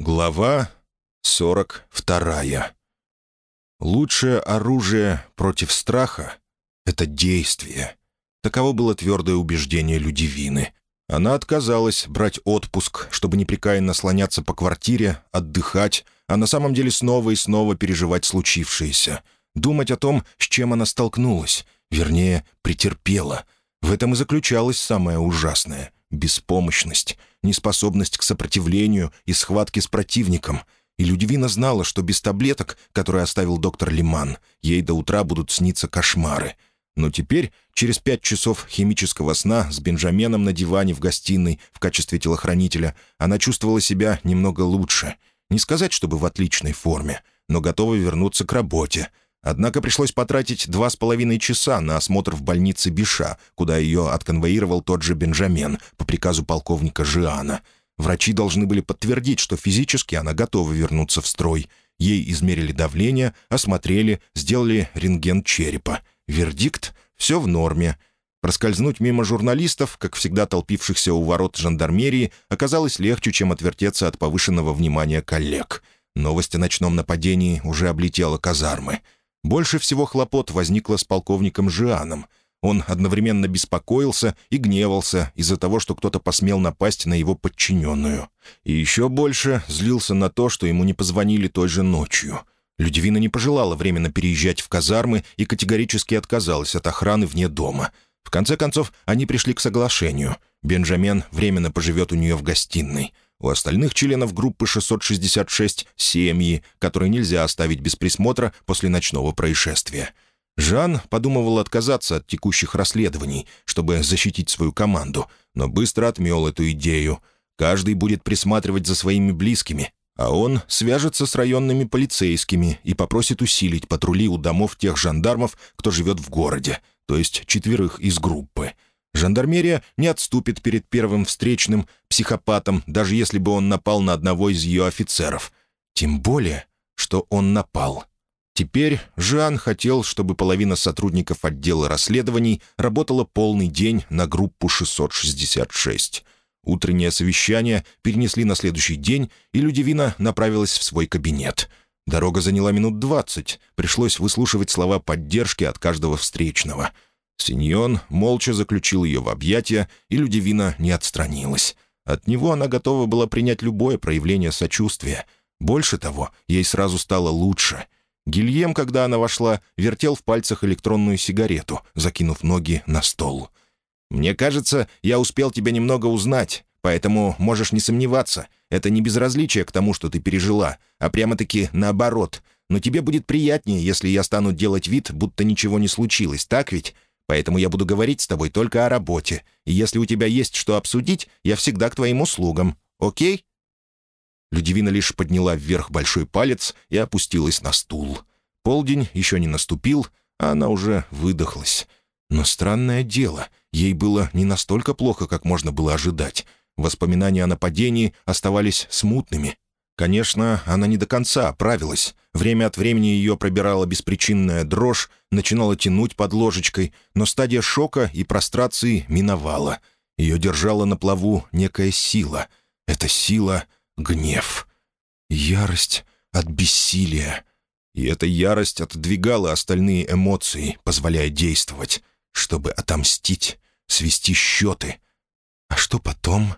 Глава 42. Лучшее оружие против страха — это действие. Таково было твердое убеждение Людивины. Она отказалась брать отпуск, чтобы непрекаянно слоняться по квартире, отдыхать, а на самом деле снова и снова переживать случившееся. Думать о том, с чем она столкнулась, вернее, претерпела. В этом и заключалось самое ужасное — беспомощность, неспособность к сопротивлению и схватке с противником. И Людивина знала, что без таблеток, которые оставил доктор Лиман, ей до утра будут сниться кошмары. Но теперь, через пять часов химического сна с Бенджаменом на диване в гостиной в качестве телохранителя, она чувствовала себя немного лучше. Не сказать, чтобы в отличной форме, но готова вернуться к работе — Однако пришлось потратить два с половиной часа на осмотр в больнице Биша, куда ее отконвоировал тот же Бенджамен по приказу полковника Жиана. Врачи должны были подтвердить, что физически она готова вернуться в строй. Ей измерили давление, осмотрели, сделали рентген черепа. Вердикт — все в норме. Проскользнуть мимо журналистов, как всегда толпившихся у ворот жандармерии, оказалось легче, чем отвертеться от повышенного внимания коллег. Новость о ночном нападении уже облетела казармы — больше всего хлопот возникло с полковником Жианом. Он одновременно беспокоился и гневался из-за того, что кто-то посмел напасть на его подчиненную. И еще больше злился на то, что ему не позвонили той же ночью. Людивина не пожелала временно переезжать в казармы и категорически отказалась от охраны вне дома. В конце концов, они пришли к соглашению. Бенджамен временно поживет у нее в гостиной — у остальных членов группы 666 — семьи, которые нельзя оставить без присмотра после ночного происшествия. Жан подумывал отказаться от текущих расследований, чтобы защитить свою команду, но быстро отмел эту идею. Каждый будет присматривать за своими близкими, а он свяжется с районными полицейскими и попросит усилить патрули у домов тех жандармов, кто живет в городе, то есть четверых из группы — Жандармерия не отступит перед первым встречным психопатом, даже если бы он напал на одного из ее офицеров. Тем более, что он напал. Теперь Жан хотел, чтобы половина сотрудников отдела расследований работала полный день на группу 666. Утреннее совещание перенесли на следующий день, и Людивина направилась в свой кабинет. Дорога заняла минут двадцать, пришлось выслушивать слова поддержки от каждого встречного — Синьон молча заключил ее в объятия, и Людивина не отстранилась. От него она готова была принять любое проявление сочувствия. Больше того, ей сразу стало лучше. Гильем, когда она вошла, вертел в пальцах электронную сигарету, закинув ноги на стол. «Мне кажется, я успел тебя немного узнать, поэтому можешь не сомневаться. Это не безразличие к тому, что ты пережила, а прямо-таки наоборот. Но тебе будет приятнее, если я стану делать вид, будто ничего не случилось, так ведь? Поэтому я буду говорить с тобой только о работе. И если у тебя есть что обсудить, я всегда к твоим услугам. Окей?» Людивина лишь подняла вверх большой палец и опустилась на стул. Полдень еще не наступил, а она уже выдохлась. Но странное дело, ей было не настолько плохо, как можно было ожидать. Воспоминания о нападении оставались смутными, Конечно, она не до конца оправилась. Время от времени ее пробирала беспричинная дрожь, начинала тянуть под ложечкой, но стадия шока и прострации миновала. Ее держала на плаву некая сила. Эта сила — гнев. Ярость от бессилия. И эта ярость отодвигала остальные эмоции, позволяя действовать, чтобы отомстить, свести счеты. А что потом?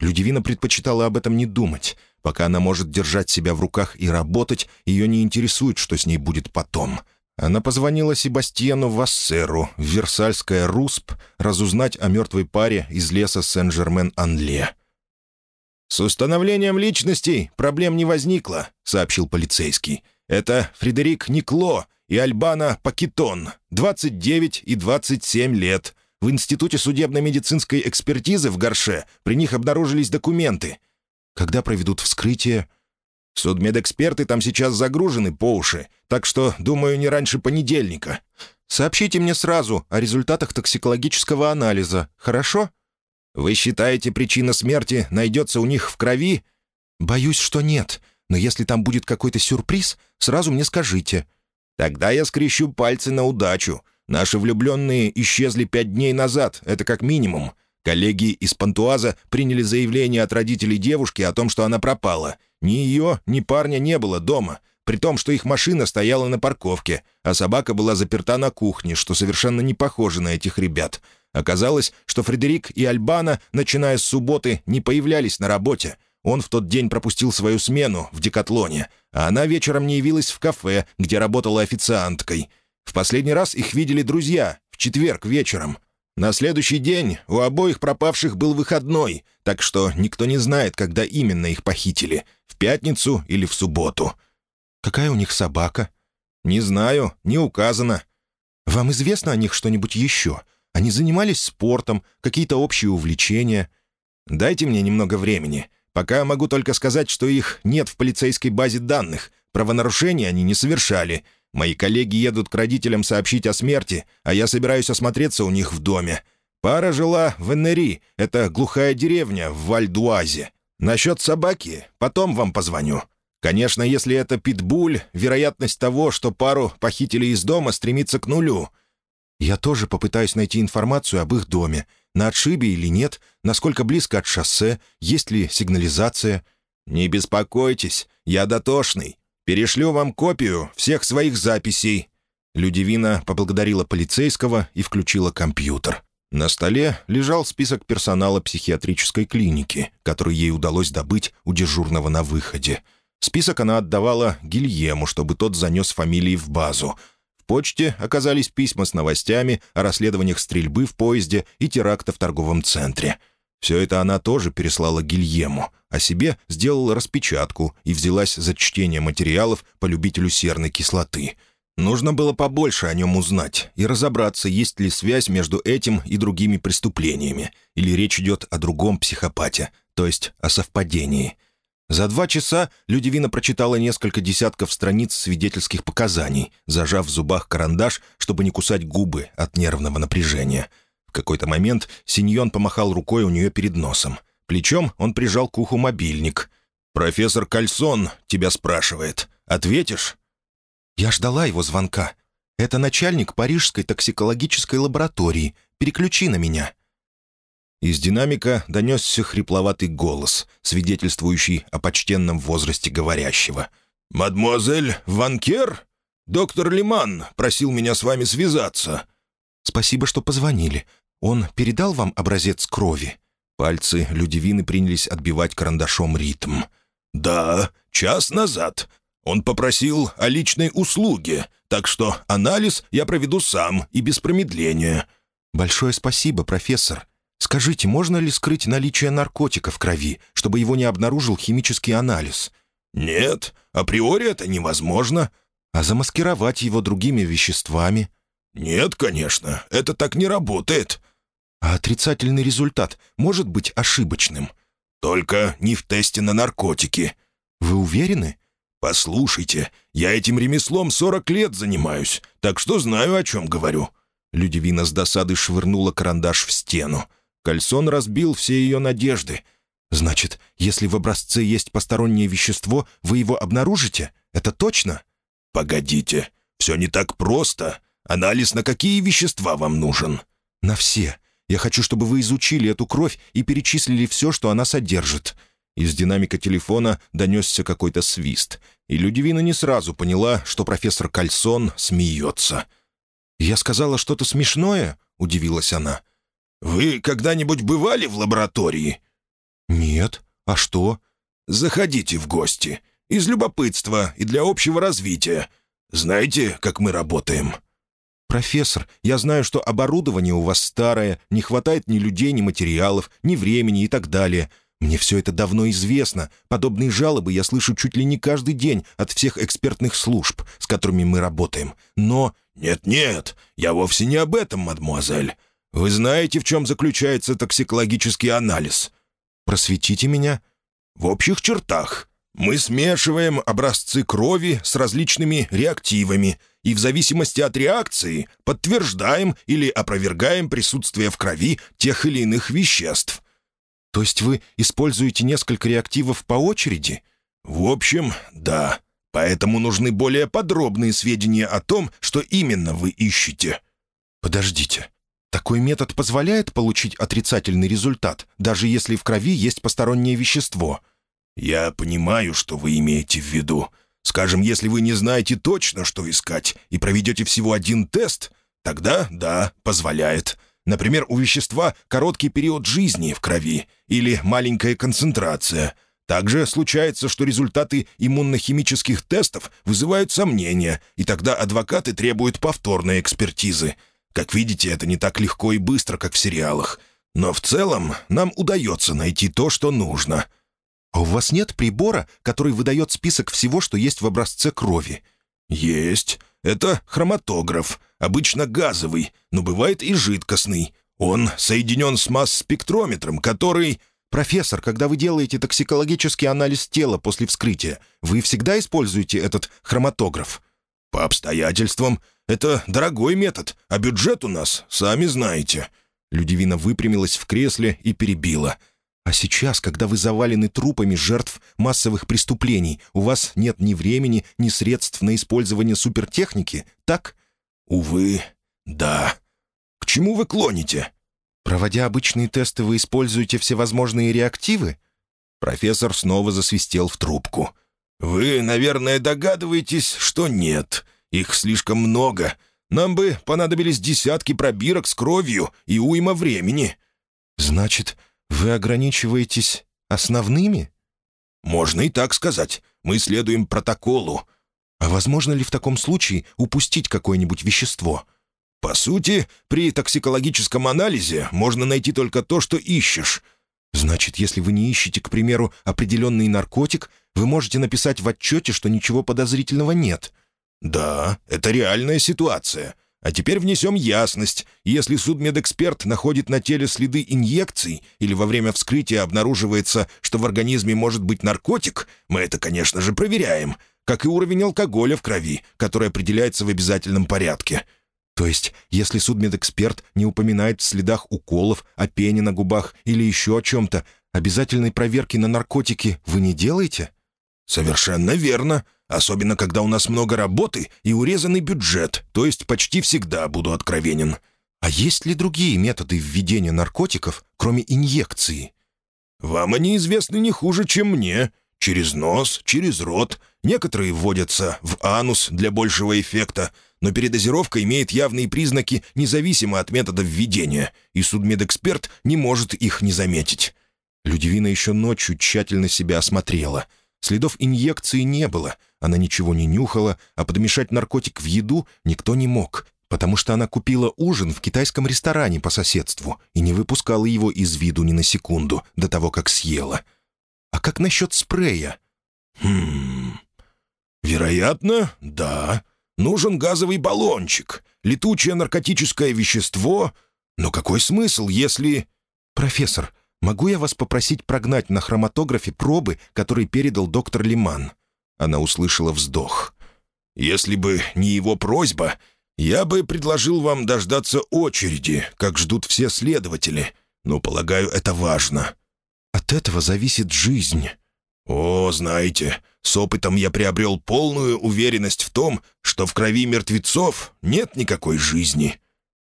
Людивина предпочитала об этом не думать — Пока она может держать себя в руках и работать, ее не интересует, что с ней будет потом. Она позвонила Себастьяну Вассеру в Версальское Русп разузнать о мертвой паре из леса Сен-Жермен-Анле. «С установлением личностей проблем не возникло», — сообщил полицейский. «Это Фредерик Никло и Альбана Пакетон, 29 и 27 лет. В Институте судебно-медицинской экспертизы в Горше при них обнаружились документы. Когда проведут вскрытие?» «Судмедэксперты там сейчас загружены по уши, так что, думаю, не раньше понедельника. Сообщите мне сразу о результатах токсикологического анализа, хорошо?» «Вы считаете, причина смерти найдется у них в крови?» «Боюсь, что нет, но если там будет какой-то сюрприз, сразу мне скажите». «Тогда я скрещу пальцы на удачу. Наши влюбленные исчезли пять дней назад, это как минимум. Коллеги из Пантуаза приняли заявление от родителей девушки о том, что она пропала. Ни ее, ни парня не было дома, при том, что их машина стояла на парковке, а собака была заперта на кухне, что совершенно не похоже на этих ребят. Оказалось, что Фредерик и Альбана, начиная с субботы, не появлялись на работе. Он в тот день пропустил свою смену в Декатлоне, а она вечером не явилась в кафе, где работала официанткой. В последний раз их видели друзья, в четверг вечером. На следующий день у обоих пропавших был выходной, так что никто не знает, когда именно их похитили — в пятницу или в субботу. «Какая у них собака?» «Не знаю, не указано». «Вам известно о них что-нибудь еще? Они занимались спортом, какие-то общие увлечения?» «Дайте мне немного времени. Пока могу только сказать, что их нет в полицейской базе данных. Правонарушения они не совершали. Мои коллеги едут к родителям сообщить о смерти, а я собираюсь осмотреться у них в доме. Пара жила в Эннери, это глухая деревня в Вальдуазе. Насчет собаки потом вам позвоню. Конечно, если это питбуль, вероятность того, что пару похитили из дома, стремится к нулю. Я тоже попытаюсь найти информацию об их доме. На отшибе или нет, насколько близко от шоссе, есть ли сигнализация. «Не беспокойтесь, я дотошный. Перешлю вам копию всех своих записей». Людивина поблагодарила полицейского и включила компьютер. На столе лежал список персонала психиатрической клиники, который ей удалось добыть у дежурного на выходе. Список она отдавала Гильему, чтобы тот занес фамилии в базу. В почте оказались письма с новостями о расследованиях стрельбы в поезде и теракта в торговом центре — все это она тоже переслала Гильему, а себе сделала распечатку и взялась за чтение материалов по любителю серной кислоты. Нужно было побольше о нем узнать и разобраться, есть ли связь между этим и другими преступлениями, или речь идет о другом психопате, то есть о совпадении. За два часа Людивина прочитала несколько десятков страниц свидетельских показаний, зажав в зубах карандаш, чтобы не кусать губы от нервного напряжения — какой-то момент Синьон помахал рукой у нее перед носом. Плечом он прижал к уху мобильник. «Профессор Кальсон тебя спрашивает. Ответишь?» «Я ждала его звонка. Это начальник Парижской токсикологической лаборатории. Переключи на меня». Из динамика донесся хрипловатый голос, свидетельствующий о почтенном возрасте говорящего. «Мадемуазель Ванкер? Доктор Лиман просил меня с вами связаться». «Спасибо, что позвонили. Он передал вам образец крови?» Пальцы Людивины принялись отбивать карандашом ритм. «Да, час назад. Он попросил о личной услуге, так что анализ я проведу сам и без промедления». «Большое спасибо, профессор. Скажите, можно ли скрыть наличие наркотика в крови, чтобы его не обнаружил химический анализ?» «Нет, априори это невозможно». «А замаскировать его другими веществами?» «Нет, конечно, это так не работает». А отрицательный результат может быть ошибочным. «Только не в тесте на наркотики». «Вы уверены?» «Послушайте, я этим ремеслом сорок лет занимаюсь, так что знаю, о чем говорю». Людивина с досады швырнула карандаш в стену. Кальсон разбил все ее надежды. «Значит, если в образце есть постороннее вещество, вы его обнаружите? Это точно?» «Погодите, все не так просто. Анализ на какие вещества вам нужен?» «На все. Я хочу, чтобы вы изучили эту кровь и перечислили все, что она содержит». Из динамика телефона донесся какой-то свист, и Людивина не сразу поняла, что профессор Кальсон смеется. «Я сказала что-то смешное?» — удивилась она. «Вы когда-нибудь бывали в лаборатории?» «Нет. А что?» «Заходите в гости. Из любопытства и для общего развития. Знаете, как мы работаем?» «Профессор, я знаю, что оборудование у вас старое, не хватает ни людей, ни материалов, ни времени и так далее. Мне все это давно известно. Подобные жалобы я слышу чуть ли не каждый день от всех экспертных служб, с которыми мы работаем. Но...» «Нет-нет, я вовсе не об этом, мадемуазель. Вы знаете, в чем заключается токсикологический анализ?» «Просветите меня». «В общих чертах. Мы смешиваем образцы крови с различными реактивами и в зависимости от реакции подтверждаем или опровергаем присутствие в крови тех или иных веществ. То есть вы используете несколько реактивов по очереди? В общем, да. Поэтому нужны более подробные сведения о том, что именно вы ищете. Подождите. Такой метод позволяет получить отрицательный результат, даже если в крови есть постороннее вещество. «Я понимаю, что вы имеете в виду. Скажем, если вы не знаете точно, что искать, и проведете всего один тест, тогда, да, позволяет. Например, у вещества короткий период жизни в крови или маленькая концентрация. Также случается, что результаты иммунохимических тестов вызывают сомнения, и тогда адвокаты требуют повторной экспертизы. Как видите, это не так легко и быстро, как в сериалах. Но в целом нам удается найти то, что нужно. А у вас нет прибора, который выдает список всего, что есть в образце крови? Есть. Это хроматограф. Обычно газовый, но бывает и жидкостный. Он соединен с масс-спектрометром, который... «Профессор, когда вы делаете токсикологический анализ тела после вскрытия, вы всегда используете этот хроматограф?» «По обстоятельствам. Это дорогой метод, а бюджет у нас, сами знаете». Людивина выпрямилась в кресле и перебила. «А сейчас, когда вы завалены трупами жертв массовых преступлений, у вас нет ни времени, ни средств на использование супертехники, так?» «Увы, да. К чему вы клоните?» «Проводя обычные тесты, вы используете всевозможные реактивы?» Профессор снова засвистел в трубку. «Вы, наверное, догадываетесь, что нет. Их слишком много. Нам бы понадобились десятки пробирок с кровью и уйма времени». «Значит, вы ограничиваетесь основными?» «Можно и так сказать. Мы следуем протоколу». «А возможно ли в таком случае упустить какое-нибудь вещество?» «По сути, при токсикологическом анализе можно найти только то, что ищешь». «Значит, если вы не ищете, к примеру, определенный наркотик, вы можете написать в отчете, что ничего подозрительного нет». «Да, это реальная ситуация. А теперь внесем ясность. Если судмедэксперт находит на теле следы инъекций или во время вскрытия обнаруживается, что в организме может быть наркотик, мы это, конечно же, проверяем, как и уровень алкоголя в крови, который определяется в обязательном порядке». То есть, если судмедэксперт не упоминает в следах уколов, о пене на губах или еще о чем-то, обязательной проверки на наркотики вы не делаете? «Совершенно верно. Особенно, когда у нас много работы и урезанный бюджет, то есть почти всегда буду откровенен». «А есть ли другие методы введения наркотиков, кроме инъекции?» «Вам они известны не хуже, чем мне. Через нос, через рот. Некоторые вводятся в анус для большего эффекта, но передозировка имеет явные признаки независимо от метода введения, и судмедэксперт не может их не заметить». Людивина еще ночью тщательно себя осмотрела — Следов инъекции не было, она ничего не нюхала, а подмешать наркотик в еду никто не мог, потому что она купила ужин в китайском ресторане по соседству и не выпускала его из виду ни на секунду до того, как съела. А как насчет спрея? Хм... Вероятно, да. Нужен газовый баллончик, летучее наркотическое вещество. Но какой смысл, если... «Профессор, Могу я вас попросить прогнать на хроматографе пробы, которые передал доктор Лиман?» Она услышала вздох. «Если бы не его просьба, я бы предложил вам дождаться очереди, как ждут все следователи. Но, полагаю, это важно». «От этого зависит жизнь». «О, знаете, с опытом я приобрел полную уверенность в том, что в крови мертвецов нет никакой жизни».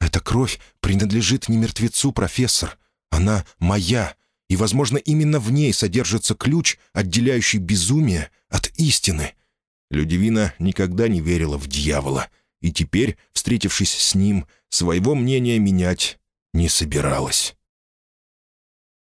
«Эта кровь принадлежит не мертвецу, профессор. Она моя, и, возможно, именно в ней содержится ключ, отделяющий безумие от истины. Людивина никогда не верила в дьявола, и теперь, встретившись с ним, своего мнения менять не собиралась.